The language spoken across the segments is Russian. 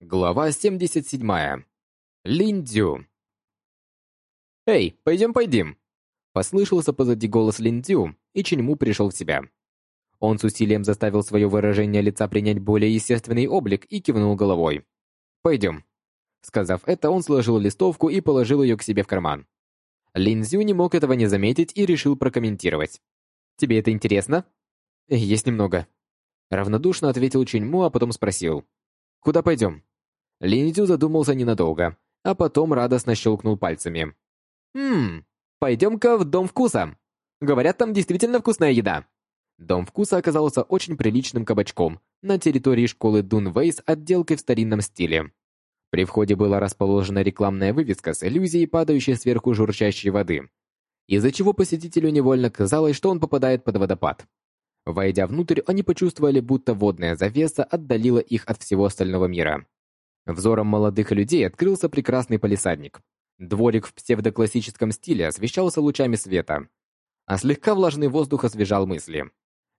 Глава 77. Линдзю. «Эй, пойдем пойдем!» Послышался позади голос Линдзю, и Ченьму пришел в себя. Он с усилием заставил свое выражение лица принять более естественный облик и кивнул головой. «Пойдем». Сказав это, он сложил листовку и положил ее к себе в карман. Линдзю не мог этого не заметить и решил прокомментировать. «Тебе это интересно?» «Есть немного». Равнодушно ответил Ченьму, а потом спросил. «Куда пойдем?» Линдзю задумался ненадолго, а потом радостно щелкнул пальцами. «Хм, пойдем-ка в Дом вкуса. Говорят, там действительно вкусная еда». Дом вкуса оказался очень приличным кабачком на территории школы Дунвей с отделкой в старинном стиле. При входе была расположена рекламная вывеска с иллюзией падающей сверху журчащей воды, из-за чего посетителю невольно казалось, что он попадает под водопад. Войдя внутрь, они почувствовали, будто водная завеса отдалила их от всего остального мира. Взором молодых людей открылся прекрасный палисадник. Дворик в псевдоклассическом стиле освещался лучами света, а слегка влажный воздух освежал мысли.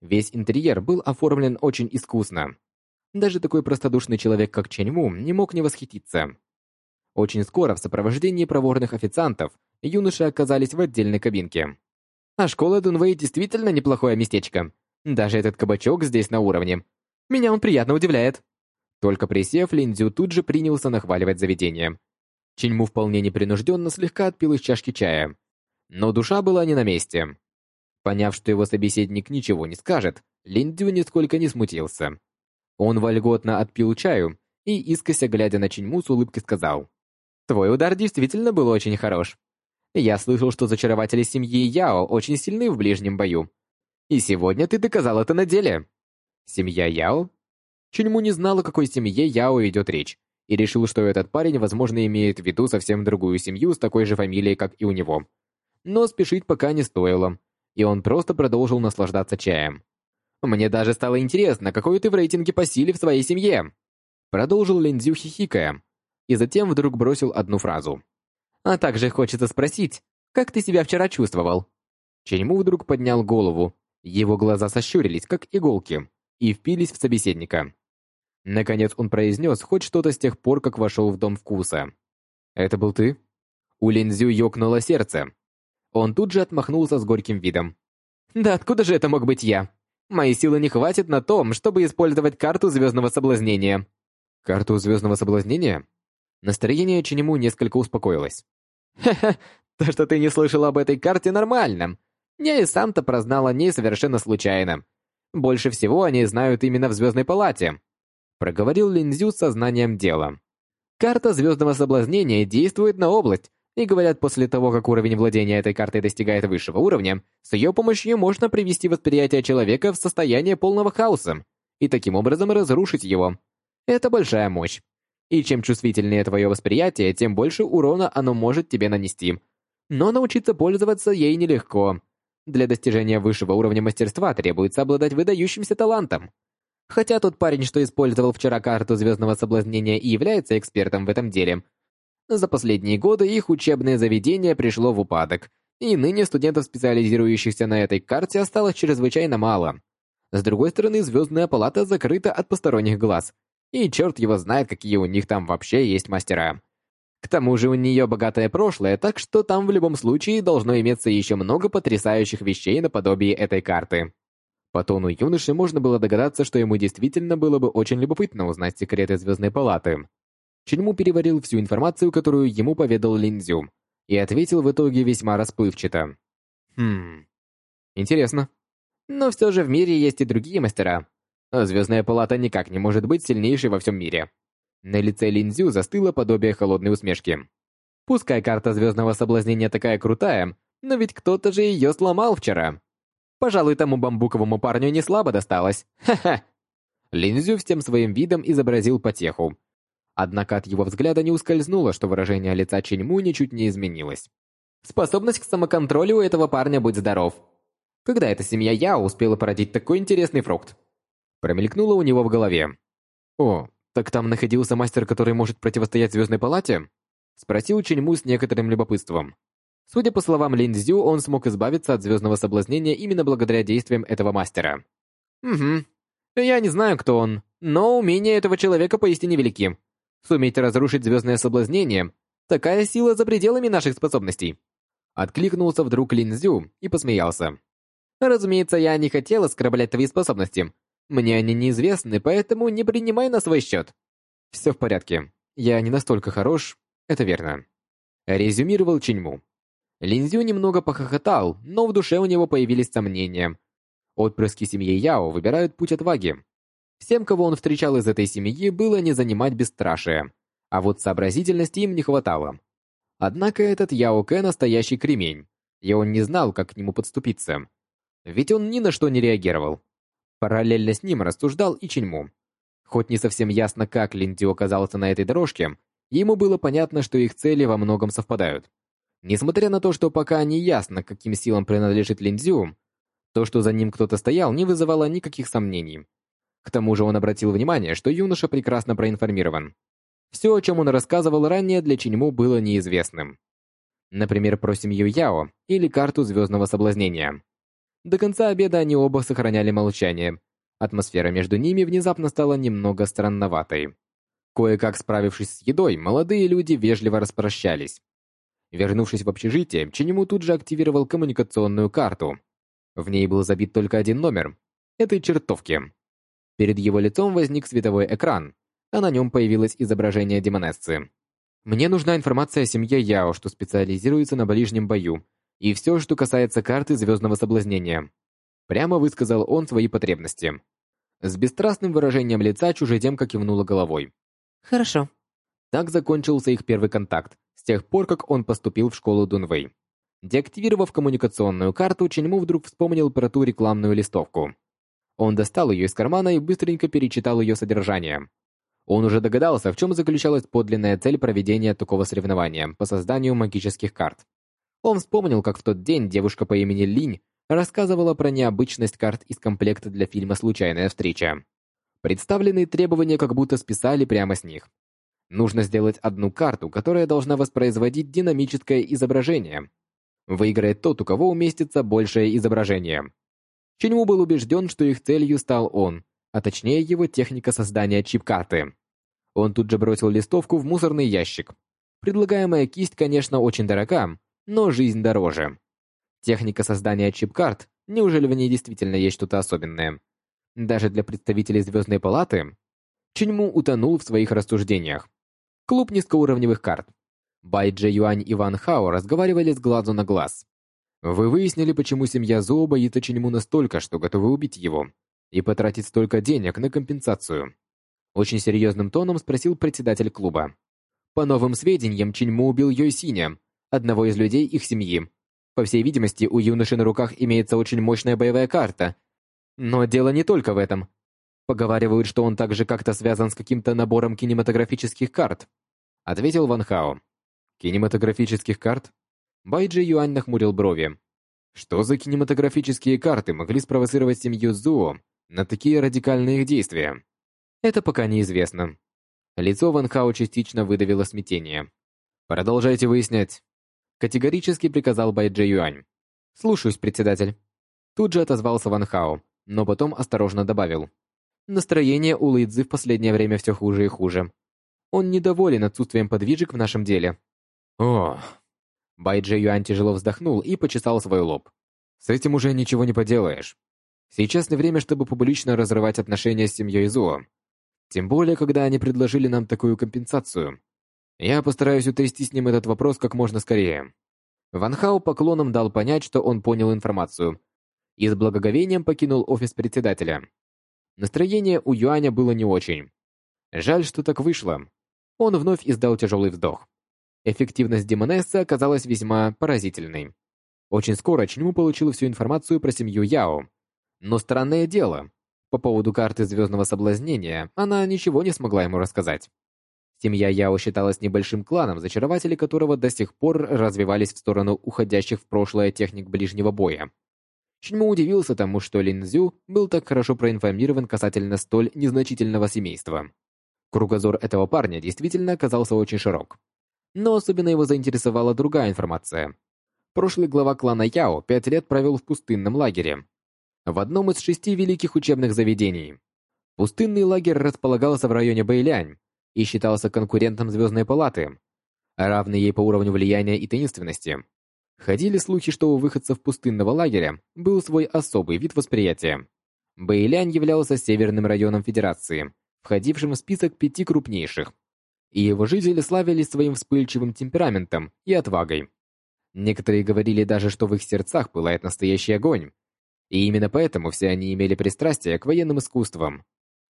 Весь интерьер был оформлен очень искусно. Даже такой простодушный человек, как Ченьму, не мог не восхититься. Очень скоро в сопровождении проворных официантов юноши оказались в отдельной кабинке. А школа Дунвей действительно неплохое местечко. Даже этот кабачок здесь на уровне. Меня он приятно удивляет. Только присев, Линдзю тут же принялся нахваливать заведение. Чиньму вполне непринужденно слегка отпил из чашки чая. Но душа была не на месте. Поняв, что его собеседник ничего не скажет, Линдзю нисколько не смутился. Он вольготно отпил чаю и, искося глядя на Чиньму, с улыбкой сказал. «Твой удар действительно был очень хорош. Я слышал, что зачарователи семьи Яо очень сильны в ближнем бою. И сегодня ты доказал это на деле». «Семья Яо?» Чуньму не знал, о какой семье Яо идет речь, и решил, что этот парень, возможно, имеет в виду совсем другую семью с такой же фамилией, как и у него. Но спешить пока не стоило, и он просто продолжил наслаждаться чаем. «Мне даже стало интересно, какой ты в рейтинге по силе в своей семье?» Продолжил Линдзю хихикая, и затем вдруг бросил одну фразу. «А также хочется спросить, как ты себя вчера чувствовал?» Ченьму вдруг поднял голову, его глаза сощурились, как иголки, и впились в собеседника. Наконец он произнес хоть что-то с тех пор, как вошел в Дом Вкуса. «Это был ты?» У Линзю ёкнуло сердце. Он тут же отмахнулся с горьким видом. «Да откуда же это мог быть я? Моей силы не хватит на том, чтобы использовать карту Звездного Соблазнения». «Карту Звездного Соблазнения?» Настроение Ченему несколько успокоилось. «Ха-ха, то, что ты не слышал об этой карте, нормально. Я и сам-то прознал о ней совершенно случайно. Больше всего они знают именно в Звездной Палате проговорил Линзю с сознанием дела. Карта звездного соблазнения действует на область, и говорят, после того, как уровень владения этой картой достигает высшего уровня, с ее помощью можно привести восприятие человека в состояние полного хаоса и таким образом разрушить его. Это большая мощь. И чем чувствительнее твое восприятие, тем больше урона оно может тебе нанести. Но научиться пользоваться ей нелегко. Для достижения высшего уровня мастерства требуется обладать выдающимся талантом. Хотя тот парень, что использовал вчера карту звездного соблазнения и является экспертом в этом деле. За последние годы их учебное заведение пришло в упадок, и ныне студентов, специализирующихся на этой карте, осталось чрезвычайно мало. С другой стороны, звездная палата закрыта от посторонних глаз, и черт его знает, какие у них там вообще есть мастера. К тому же у нее богатое прошлое, так что там в любом случае должно иметься еще много потрясающих вещей наподобие этой карты. По тону юноши можно было догадаться, что ему действительно было бы очень любопытно узнать секреты Звездной Палаты. Ченьму переварил всю информацию, которую ему поведал Линдзю, и ответил в итоге весьма расплывчато. «Хм... Интересно. Но все же в мире есть и другие мастера. Звездная Палата никак не может быть сильнейшей во всем мире». На лице Линдзю застыло подобие холодной усмешки. «Пускай карта Звездного Соблазнения такая крутая, но ведь кто-то же ее сломал вчера. Пожалуй, тому бамбуковому парню не слабо досталось. Ха-ха. Линзю всем своим видом изобразил потеху. Однако от его взгляда не ускользнуло, что выражение лица Ченьму ничуть не изменилось. Способность к самоконтролю у этого парня будь здоров. Когда эта семья Я успела породить такой интересный фрукт? Промелькнуло у него в голове. О, так там находился мастер, который может противостоять Звездной Палате? Спросил Ченьму с некоторым любопытством. Судя по словам Линдзю, он смог избавиться от звездного соблазнения именно благодаря действиям этого мастера. Угу. Я не знаю, кто он, но умения этого человека поистине велики. Суметь разрушить звездное соблазнение — такая сила за пределами наших способностей. Откликнулся вдруг Линзю и посмеялся. Разумеется, я не хотел оскорблять твои способности. Мне они неизвестны, поэтому не принимай на свой счет. Все в порядке. Я не настолько хорош, это верно. Резюмировал Чиньму. Линзю немного похохотал, но в душе у него появились сомнения. Отпрыски семьи Яо выбирают путь отваги. Всем, кого он встречал из этой семьи, было не занимать бесстрашие, а вот сообразительности им не хватало. Однако этот Яо Кэ настоящий кремень, и он не знал, как к нему подступиться. Ведь он ни на что не реагировал. Параллельно с ним рассуждал и Чиньму. Хоть не совсем ясно, как Линди оказался на этой дорожке, ему было понятно, что их цели во многом совпадают. Несмотря на то, что пока не ясно, каким силам принадлежит Линдзю, то, что за ним кто-то стоял, не вызывало никаких сомнений. К тому же он обратил внимание, что юноша прекрасно проинформирован. Все, о чем он рассказывал ранее, для Чиньму было неизвестным. Например, про семью Яо или карту звездного соблазнения. До конца обеда они оба сохраняли молчание. Атмосфера между ними внезапно стала немного странноватой. Кое-как справившись с едой, молодые люди вежливо распрощались. Вернувшись в общежитие, Чиньму тут же активировал коммуникационную карту. В ней был забит только один номер – этой чертовки. Перед его лицом возник световой экран, а на нем появилось изображение демонессы. Мне нужна информация о семье Яо, что специализируется на ближнем бою, и все, что касается карты звездного соблазнения. Прямо высказал он свои потребности. С бесстрастным выражением лица чужеземка кивнула головой. Хорошо. Так закончился их первый контакт, с тех пор, как он поступил в школу Дунвей. Деактивировав коммуникационную карту, Ченьму вдруг вспомнил про ту рекламную листовку. Он достал ее из кармана и быстренько перечитал ее содержание. Он уже догадался, в чем заключалась подлинная цель проведения такого соревнования по созданию магических карт. Он вспомнил, как в тот день девушка по имени Линь рассказывала про необычность карт из комплекта для фильма «Случайная встреча». Представленные требования как будто списали прямо с них. Нужно сделать одну карту, которая должна воспроизводить динамическое изображение. Выиграет тот, у кого уместится большее изображение. Чиньму был убежден, что их целью стал он, а точнее его техника создания чип-карты. Он тут же бросил листовку в мусорный ящик. Предлагаемая кисть, конечно, очень дорога, но жизнь дороже. Техника создания чип-карт, неужели в ней действительно есть что-то особенное? Даже для представителей Звездной Палаты? Чиньму утонул в своих рассуждениях. Клуб низкоуровневых карт. Бай Джэ Юань и Ван Хао разговаривали с глазу на глаз. Вы выяснили, почему семья Зоо боится Чиньму настолько, что готовы убить его и потратить столько денег на компенсацию. Очень серьезным тоном спросил председатель клуба. По новым сведениям, Чиньму убил Йой Синя, одного из людей их семьи. По всей видимости, у юноши на руках имеется очень мощная боевая карта. Но дело не только в этом. Поговаривают, что он также как-то связан с каким-то набором кинематографических карт. Ответил Ван Хао. Кинематографических карт? Байджи Юань нахмурил брови. Что за кинематографические карты могли спровоцировать семью Зуо на такие радикальные действия? Это пока неизвестно. Лицо Ван Хао частично выдавило смятение. Продолжайте выяснять. Категорически приказал Байджи Юань. Слушаюсь, председатель. Тут же отозвался Ван Хао, но потом осторожно добавил. Настроение у Лэйдзы в последнее время все хуже и хуже. Он недоволен отсутствием подвижек в нашем деле. О. Байджи Юань тяжело вздохнул и почесал свой лоб. С этим уже ничего не поделаешь. Сейчас не время, чтобы публично разрывать отношения с семьей Зуо. Тем более, когда они предложили нам такую компенсацию. Я постараюсь утрясти с ним этот вопрос как можно скорее. Ван Хао поклоном дал понять, что он понял информацию, и с благоговением покинул офис председателя. Настроение у Юаня было не очень. Жаль, что так вышло. Он вновь издал тяжелый вздох. Эффективность Демонессы оказалась весьма поразительной. Очень скоро Чиньму получил всю информацию про семью Яо. Но странное дело, по поводу карты Звездного Соблазнения она ничего не смогла ему рассказать. Семья Яо считалась небольшим кланом, зачарователи которого до сих пор развивались в сторону уходящих в прошлое техник ближнего боя. Чиньму удивился тому, что Лин Цзю был так хорошо проинформирован касательно столь незначительного семейства. Кругозор этого парня действительно оказался очень широк. Но особенно его заинтересовала другая информация. Прошлый глава клана Яо пять лет провел в пустынном лагере. В одном из шести великих учебных заведений. Пустынный лагерь располагался в районе Бэйлянь, и считался конкурентом Звездной Палаты, равный ей по уровню влияния и таинственности. Ходили слухи, что у выходцев пустынного лагеря был свой особый вид восприятия. Бэйлянь являлся северным районом Федерации, входившим в список пяти крупнейших, и его жители славились своим вспыльчивым темпераментом и отвагой. Некоторые говорили даже, что в их сердцах пылает настоящий огонь, и именно поэтому все они имели пристрастие к военным искусствам.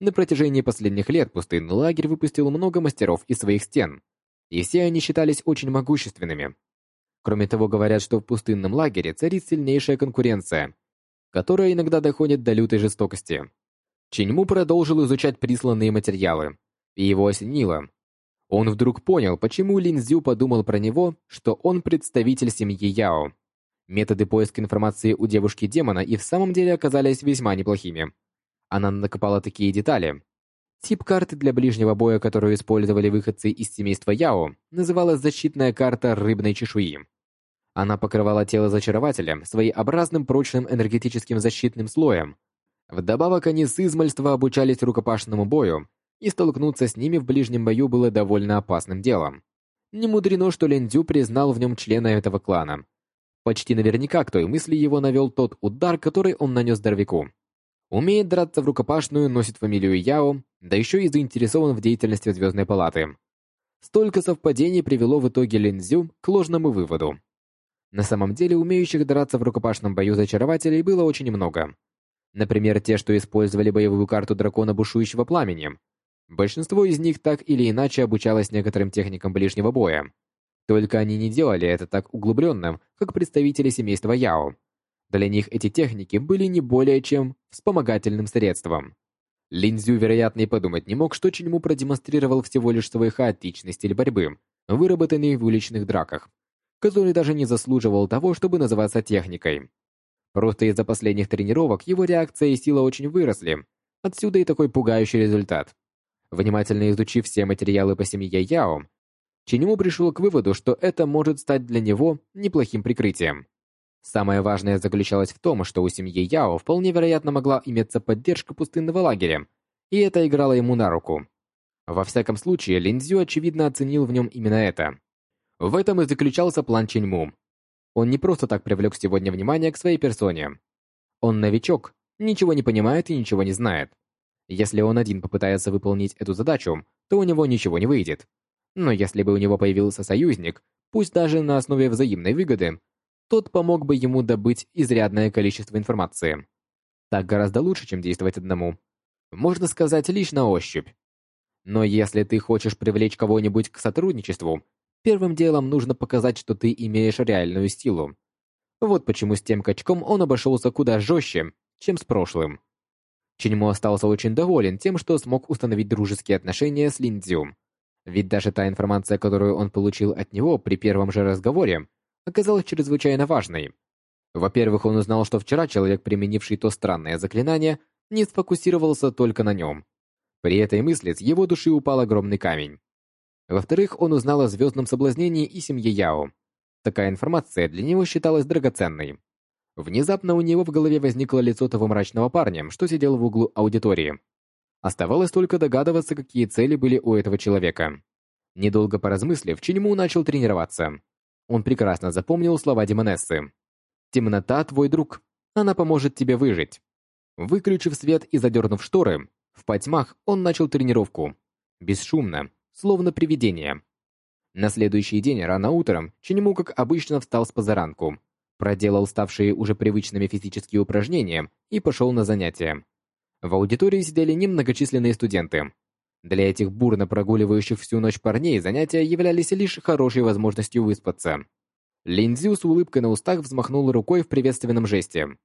На протяжении последних лет пустынный лагерь выпустил много мастеров из своих стен, и все они считались очень могущественными. Кроме того, говорят, что в пустынном лагере царит сильнейшая конкуренция, которая иногда доходит до лютой жестокости. Чиньму продолжил изучать присланные материалы, и его осенило. Он вдруг понял, почему Лин Цзю подумал про него, что он представитель семьи Яо. Методы поиска информации у девушки-демона и в самом деле оказались весьма неплохими. Она накопала такие детали. Тип карты для ближнего боя, которую использовали выходцы из семейства Яо, называлась защитная карта рыбной чешуи. Она покрывала тело зачарователя своеобразным прочным энергетическим защитным слоем. Вдобавок они с измальства обучались рукопашному бою, и столкнуться с ними в ближнем бою было довольно опасным делом. Не мудрено, что Лендзю признал в нем члена этого клана. Почти наверняка к той мысли его навел тот удар, который он нанес Дорвику. Умеет драться в рукопашную, носит фамилию Яо, да еще и заинтересован в деятельности Звездной Палаты. Столько совпадений привело в итоге Линзю к ложному выводу. На самом деле, умеющих драться в рукопашном бою зачарователей было очень много. Например, те, что использовали боевую карту дракона бушующего пламени. Большинство из них так или иначе обучалось некоторым техникам ближнего боя. Только они не делали это так углубленно, как представители семейства Яо. Для них эти техники были не более чем вспомогательным средством. Линзю, вероятно, и подумать не мог, что Чиньму продемонстрировал всего лишь свой хаотичный стиль борьбы, выработанный в уличных драках, который даже не заслуживал того, чтобы называться техникой. Просто из-за последних тренировок его реакция и сила очень выросли, отсюда и такой пугающий результат. Внимательно изучив все материалы по семье Яо, Чиньму пришел к выводу, что это может стать для него неплохим прикрытием. Самое важное заключалось в том, что у семьи Яо вполне вероятно могла иметься поддержка пустынного лагеря, и это играло ему на руку. Во всяком случае, Линдзю очевидно оценил в нем именно это. В этом и заключался план Ченьму. Он не просто так привлек сегодня внимание к своей персоне. Он новичок, ничего не понимает и ничего не знает. Если он один попытается выполнить эту задачу, то у него ничего не выйдет. Но если бы у него появился союзник, пусть даже на основе взаимной выгоды, тот помог бы ему добыть изрядное количество информации. Так гораздо лучше, чем действовать одному. Можно сказать, лишь на ощупь. Но если ты хочешь привлечь кого-нибудь к сотрудничеству, первым делом нужно показать, что ты имеешь реальную силу. Вот почему с тем качком он обошелся куда жестче, чем с прошлым. Чиньмо остался очень доволен тем, что смог установить дружеские отношения с Линдзю. Ведь даже та информация, которую он получил от него при первом же разговоре, оказалась чрезвычайно важной. Во-первых, он узнал, что вчера человек, применивший то странное заклинание, не сфокусировался только на нем. При этой мысли с его души упал огромный камень. Во-вторых, он узнал о звездном соблазнении и семье Яо. Такая информация для него считалась драгоценной. Внезапно у него в голове возникло лицо того мрачного парня, что сидел в углу аудитории. Оставалось только догадываться, какие цели были у этого человека. Недолго поразмыслив, Чиньму начал тренироваться. Он прекрасно запомнил слова Демонессы. «Темнота – твой друг. Она поможет тебе выжить». Выключив свет и задернув шторы, в потьмах он начал тренировку. Бесшумно, словно привидение. На следующий день рано утром Чиньму, как обычно, встал с позаранку, проделал ставшие уже привычными физические упражнения и пошел на занятия. В аудитории сидели немногочисленные студенты. Для этих бурно прогуливающих всю ночь парней занятия являлись лишь хорошей возможностью выспаться. Линдзю с улыбкой на устах взмахнул рукой в приветственном жесте.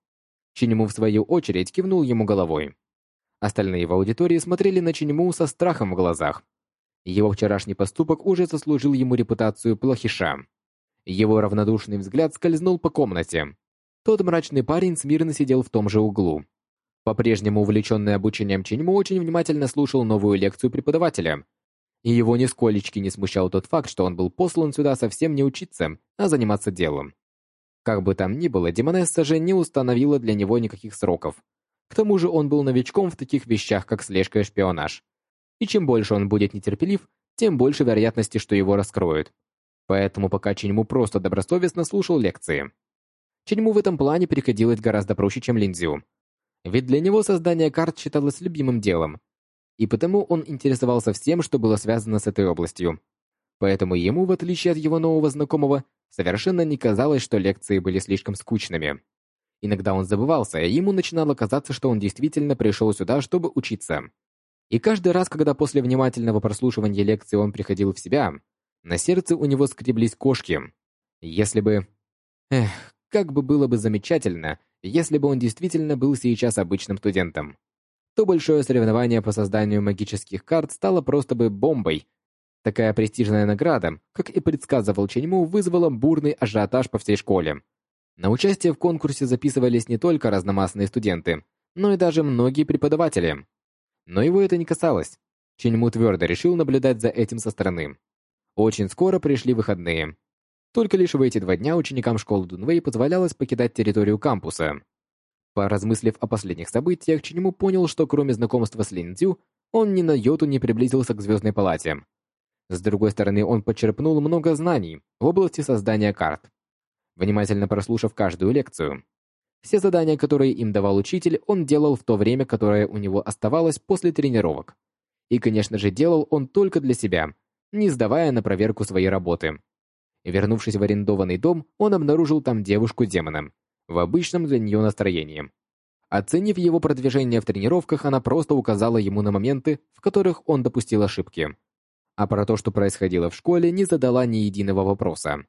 Чиньму, в свою очередь, кивнул ему головой. Остальные в аудитории смотрели на Чиньму со страхом в глазах. Его вчерашний поступок уже заслужил ему репутацию плохиша. Его равнодушный взгляд скользнул по комнате. Тот мрачный парень смирно сидел в том же углу. По-прежнему увлеченный обучением Чиньму очень внимательно слушал новую лекцию преподавателя. И его нисколечки не смущал тот факт, что он был послан сюда совсем не учиться, а заниматься делом. Как бы там ни было, Демонесса же не установила для него никаких сроков. К тому же он был новичком в таких вещах, как слежка и шпионаж. и чем больше он будет нетерпелив, тем больше вероятности, что его раскроют. Поэтому пока Ченьму просто добросовестно слушал лекции. Ченьму в этом плане приходилось гораздо проще, чем Линдзю. Ведь для него создание карт считалось любимым делом, и потому он интересовался всем, что было связано с этой областью. Поэтому ему, в отличие от его нового знакомого, совершенно не казалось, что лекции были слишком скучными. Иногда он забывался, и ему начинало казаться, что он действительно пришел сюда, чтобы учиться. И каждый раз, когда после внимательного прослушивания лекции он приходил в себя, на сердце у него скреблись кошки. Если бы... Эх, как бы было бы замечательно, если бы он действительно был сейчас обычным студентом. То большое соревнование по созданию магических карт стало просто бы бомбой. Такая престижная награда, как и предсказывал Ченьму, вызвала бурный ажиотаж по всей школе. На участие в конкурсе записывались не только разномастные студенты, но и даже многие преподаватели. Но его это не касалось. Ченьму твердо решил наблюдать за этим со стороны. Очень скоро пришли выходные. Только лишь в эти два дня ученикам школы Дунвей позволялось покидать территорию кампуса. Поразмыслив о последних событиях, Ченьму понял, что кроме знакомства с Лин Цю, он ни на йоту не приблизился к Звездной палате. С другой стороны, он почерпнул много знаний в области создания карт внимательно прослушав каждую лекцию. Все задания, которые им давал учитель, он делал в то время, которое у него оставалось после тренировок. И, конечно же, делал он только для себя, не сдавая на проверку своей работы. Вернувшись в арендованный дом, он обнаружил там девушку-демона, в обычном для нее настроении. Оценив его продвижение в тренировках, она просто указала ему на моменты, в которых он допустил ошибки. А про то, что происходило в школе, не задала ни единого вопроса.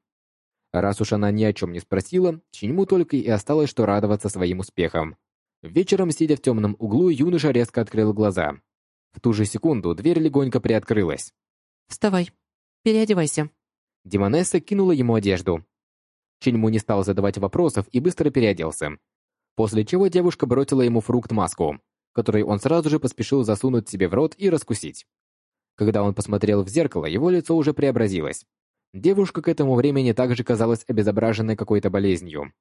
Раз уж она ни о чем не спросила, Чиньму только и осталось, что радоваться своим успехам. Вечером, сидя в темном углу, юноша резко открыл глаза. В ту же секунду дверь легонько приоткрылась. «Вставай, переодевайся». Демонесса кинула ему одежду. Чиньму не стал задавать вопросов и быстро переоделся. После чего девушка бросила ему фрукт-маску, который он сразу же поспешил засунуть себе в рот и раскусить. Когда он посмотрел в зеркало, его лицо уже преобразилось. Девушка к этому времени также казалась обезображенной какой-то болезнью.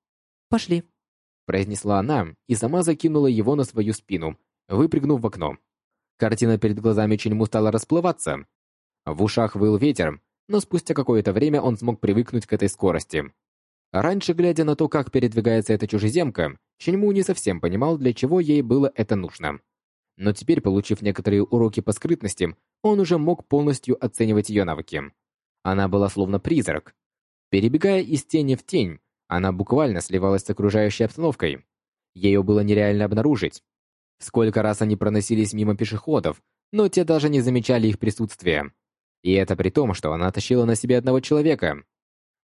«Пошли», — произнесла она и сама закинула его на свою спину, выпрыгнув в окно. Картина перед глазами Ченьму стала расплываться. В ушах выл ветер, но спустя какое-то время он смог привыкнуть к этой скорости. Раньше, глядя на то, как передвигается эта чужеземка, Ченьму не совсем понимал, для чего ей было это нужно. Но теперь, получив некоторые уроки по скрытности, он уже мог полностью оценивать ее навыки. Она была словно призрак. Перебегая из тени в тень, она буквально сливалась с окружающей обстановкой. Ее было нереально обнаружить. Сколько раз они проносились мимо пешеходов, но те даже не замечали их присутствия. И это при том, что она тащила на себе одного человека.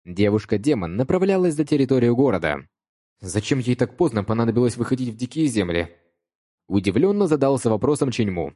Девушка-демон направлялась за территорию города. Зачем ей так поздно понадобилось выходить в дикие земли? Удивленно задался вопросом Ченьму.